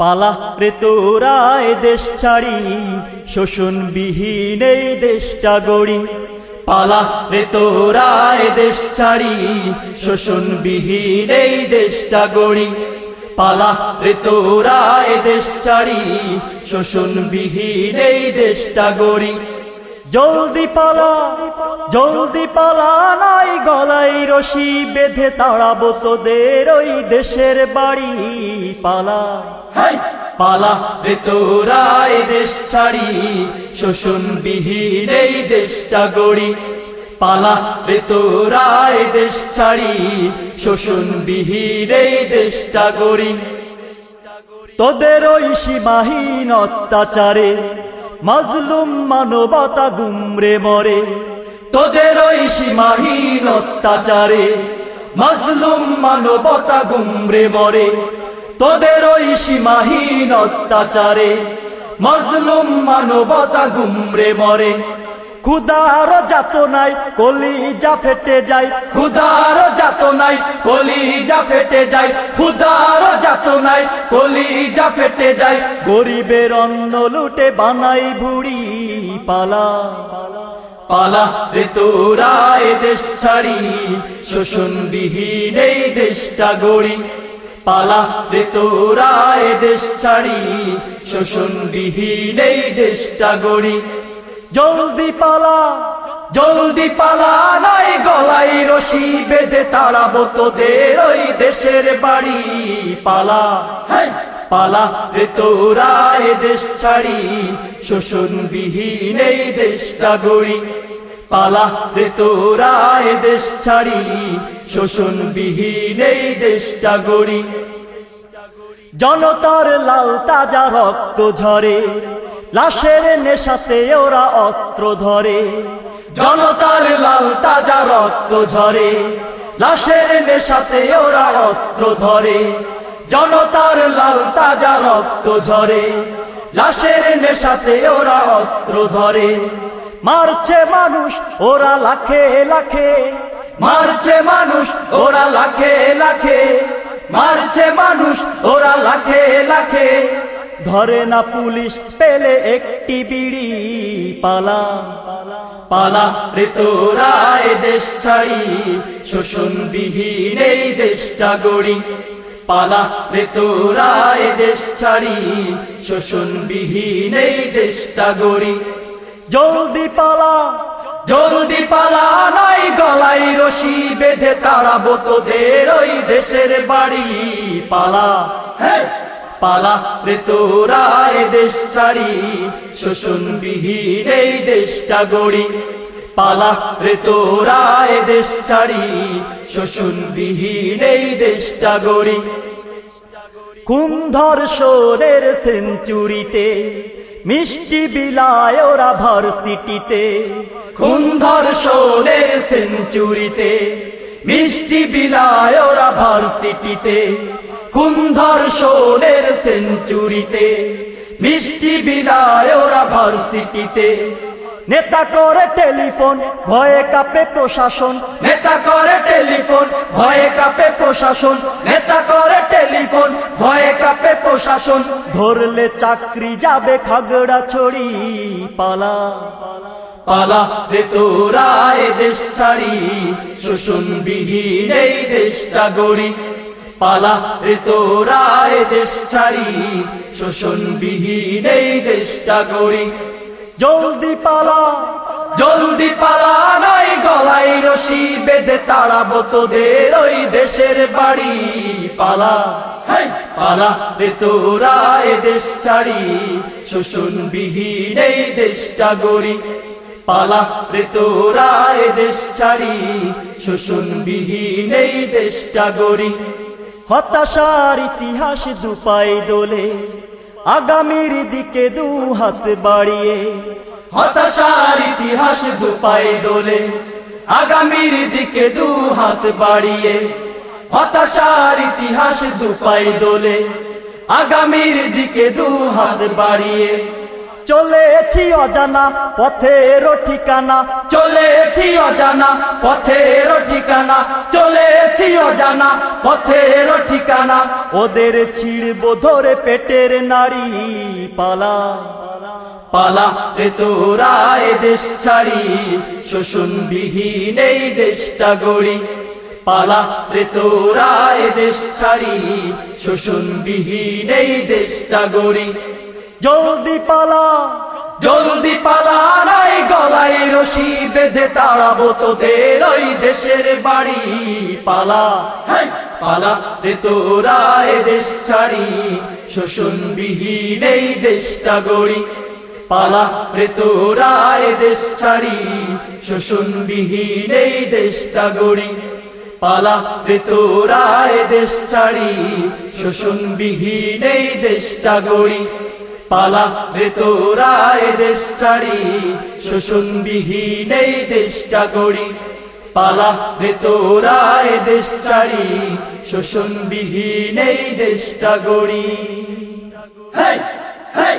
পালা রে তোরায় দেশ ছাড়ি, শোষণ বিহীন এই দেশটা গড়ি। পালা রে তোরায় দেশ ছাড়ি, শোষণ বিহীন এই দেশটা গড়ি। পালা রে তোরায় দেশ ছাড়ি, শোষণ বিহীন এই দেশটা গড়ি। জলদি পালা জলদি পালা নাই গলাই রশি বেঁধে তাড়াবো তোদের ওই দেশের বাড়ি। পালা পালা রে তোরা এ দেশ ছাড়ি শোষণ বিহীন এই দেশটা গড়ি। পালা রে তোরা এ দেশ ছাড়ি শোষণ বিহীন এই দেশটা গড়ি। তোদের ওই সীমাহীন অত্যাচারে মাজলুম মানবতা গুমরে মরে, তোদের ওই সীমাহীন অত্যাচারে। মাজলুম মানবতা গুমরে মরে, তোদের ওই সীমাহীন অত্যাচারে। মজলুম মানবতা গুমরে মরে। খুদার যাত নাই কলিজা ফেটে যায়। খুদার যাত নাই কলিজা ফেটে যায়। খুদার যাত নাই কলিজা ফেটে যায়। গরিবের অন্ন লুটে বানাই ভুড়ি পালা। পালা রে তোরা দেশ ছাড়ি শোষণ বিহীন এই দেশটা গড়ি। পালা রে তোরা দেশ ছাড়ি শোষণ বিহীন এই দেশটা গড়ি। জলদি পালা জলদি পালা, নাই গলাই রশি বেঁধে তাড়াবো তোদের ওই দেশের বাড়ি। পালা পালা রে তোরা এ দেশ ছাড়ি শোষণ বিহীন এই দেশটা গড়ি। পালা রে তোরা এ দেশ ছাড়ি শোষণ বিহীন এই দেশটা গড়ি। জনতার লাল তাজা রক্ত ঝরে লাশের নেশাতে ওরা অস্ত্র ধরে। জনতার লাল তাজা রক্ত ঝরে। লাশের নেশাতে ওরা অস্ত্র ধরে। জনতার লাল তাজা রক্ত ঝরে। লাশের নেশাতে ওরা অস্ত্র ধরে। মারছে মানুষ ওরা লাখে লাখে। মারছে মানুষ ওরা লাখে লাখে। মারছে মানুষ ওরা ধরে না পুলিশ পেলে একটি বিড়ি পালা পালা। রে তোরা দেশ ছাড়ি শোষণ বিহীন এই দেশটা গড়ি। পালা রে তোরা দেশ ছাড়ি শোষণ বিহীন এই দেশটা গড়ি। জলদি পালা। জলদি পালা নাই গলাই রশি বেঁধে তাড়াবো তোদের ওই দেশের বাড়ি। পালা পালা রে তোরা এ দেশ ছাড়ি শোষণ বিহীন এই দেশটা গড়ি। পালা রে তোরা এ দেশ ছাড়ি শোষণ বিহীন এই দেশটা গড়ি। কুন্ধর সোরের সেঞ্চুরিতে, মিষ্টি বিলায় ওরা ভার্সিটিতে কুন্ধর সোরের সেঞ্চুরিতে, মিষ্টি বিলায় ওরা ভার্সিটিতে কুন্ধর সোরের সেঞ্চুরিতে, মিষ্টি বিলায় ওরা ভার্সিটিতে। নেতা করে টেলিফোন, ভয়ে কাপে প্রশাসন। নেতা করে টেলিফোন, ভয়ে কাপে প্রশাসন। নেতা করে টেলিফোন, ভয়ে কাপে প্রশাসন। ধরলে চাকরি যাবে খাগড়া ছড়ি পালা। পালা রে তোরা এ দেশ ছাড়ি শোষণ বিহীন এই দেশটা গড়ি। পালা রে তোরা এ দেশ ছাড়ি। শোষণ বিহীন এই দেশটা গড়ি। জলদি পালা। জলদি পালা নাই গলাই রশি বেঁধে তাড়াবো তোদের ওই দেশের বাড়ি। পালা পালা রে তোরা এ দেশ ছাড়ি। শোষণ বিহীন এই দেশটা গড়ি। পালা রে তোরা এ দেশ ছাড়ি। শোষণ বিহীন এই দেশটা গড়ি। হতাশার ইতিহাস দুপাই দোলে, আগামীর দিকে দু হাত বাড়িয়ে। হতাশার ইতিহাস দুপাই দোলে, আগামীর দিকে দু হাত বাড়িয়ে। হতাশার ইতিহাস দুপাই দোলে, আগামীর দিকে দু হাত বাড়িয়ে। চলেছি অজানা পথের ঠিকানা। চলেছি অজানা পথের ঠিকানা। চলেছি অজানা পথের ঠিকানা। ওদের ছিড়ব ধরে পেটের নারী পালা। পালা রে তোরা এ দেশ ছাড়ি শোষণ বিহীন এই দেশটা গড়ি। পালা রে তোরা এ দেশ ছাড়ি শোষণ বিহীন এই দেশটা গড়ি। জলদি পালা জলদি পালা, নাই গলায় রশি বেঁধে তাড়াবো তোদের ওই দেশের বাড়ি। পালা পালা রে তোরা দেশ ছাড়ি শোষণ বিহীন এই দেশটা গড়ি। পালা রে তোরা দেশ ছাড়ি শোষণ বিহীন এই দেশটা গড়ি। পালা রে তোরা দেশ ছাড়ি শোষণ বিহীন এই দেশটা গড়ি। পালা রে তোরা দেশ ছাড়ি শোষণ বিহীন এই দেশটা গড়ি। পালা রে তোরা দেশ ছাড়ি শোষণ বিহীন এই দেশটা গড়ি। হেই হেই!